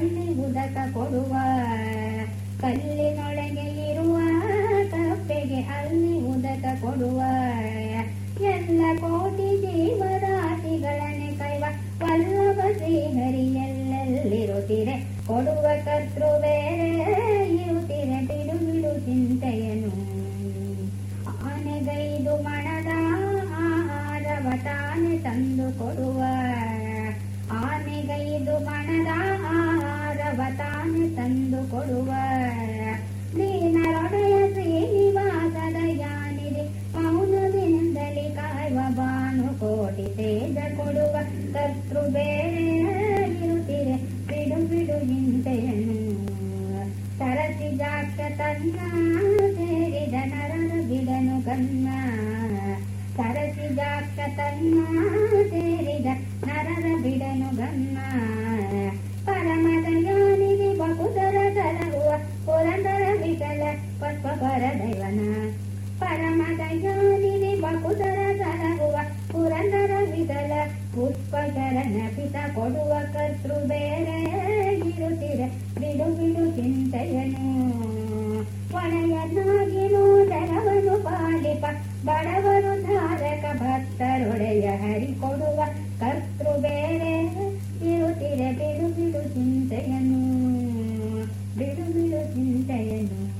ಕಣ್ಣಿ ಉದಕ ಕೊಡುವ ಕಲ್ಲಿನೊಳಗೆ ಇರುವ ಕಪ್ಪೆಗೆ ಅಲ್ಲಿ ಉದಕ ಕೊಡುವ. ಎಲ್ಲ ಕೋಟಿ ಜೀವರಾಶಿಗಳನೆ ಕೈವ ವಲ್ಲಭ ಶ್ರೀಹರಿಯಲ್ಲೆಲ್ಲಿರುತ್ತಿರೆ ಕೊಡುವ ಕರ್ತೃ ಬೇರೆ ಇರುತ್ತಿರೆ ಬಿಡು ಬಿಡು ಚಿಂತೆಯನು ಆನೆಗೈದು ಮಣದ ಆಹಾರವ ತಾನೆ ತಂದು ಕೊಡುವ. ಆನೆಗೈದು ಮಣದ ತಾನೆ ತಂದು ಕೊಡುವ ದೀನರೊಡೆಯ ಶ್ರೀನಿವಾಸದ ಯಾನಿದೆ ಮೌನದಿಂದಲೇ ಕಾಯುವ ಬಾನು ಕೋಟಿ ತೇಜ ಕೊಡುವ ಕರ್ತೃ ಬೇರೆ ಇರುತ್ತಿರೆ ಬಿಡು ಬಿಡು ಹಿಂತೆಯನ್ನು ಸರಸಿ ಜಾಕ್ಷ ತನ್ನ ಸೇರಿದ ನರನ ಬಿಡನು ಕನ್ನ ಸರಸಿ ಜಾಕ್ಷ ತನ್ನ ಸೇರಿದ ನರರ ಬಿಡನು ಗನ್ನ ಪುರಂದರ ವಿಠಲ ಪುಷ್ಪ ಪರ ದೈವನ ಪರಮ ದೈವನಿ ಬಕುತರ ಸರಗುವ ಪುರಂದರ ವಿಠಲ ಪುಷ್ಪ ಶರಣ ಪಿತ ಕೊಡುವ ಕರ್ತೃ ಬೇರೆ ಇರುತ್ತಿರ ಬಿಡು ಬಿಡು ಚಿಂತೆಯನು. ಒಣೆಯನ್ನಾಗಿರು ದರವನು ಪಾಲಿಪ. ಬಡವರು ಧಾರಕ ಭಕ್ತರೊಡೆಯ ಹರಿಕೊಡು 这个要进行代言。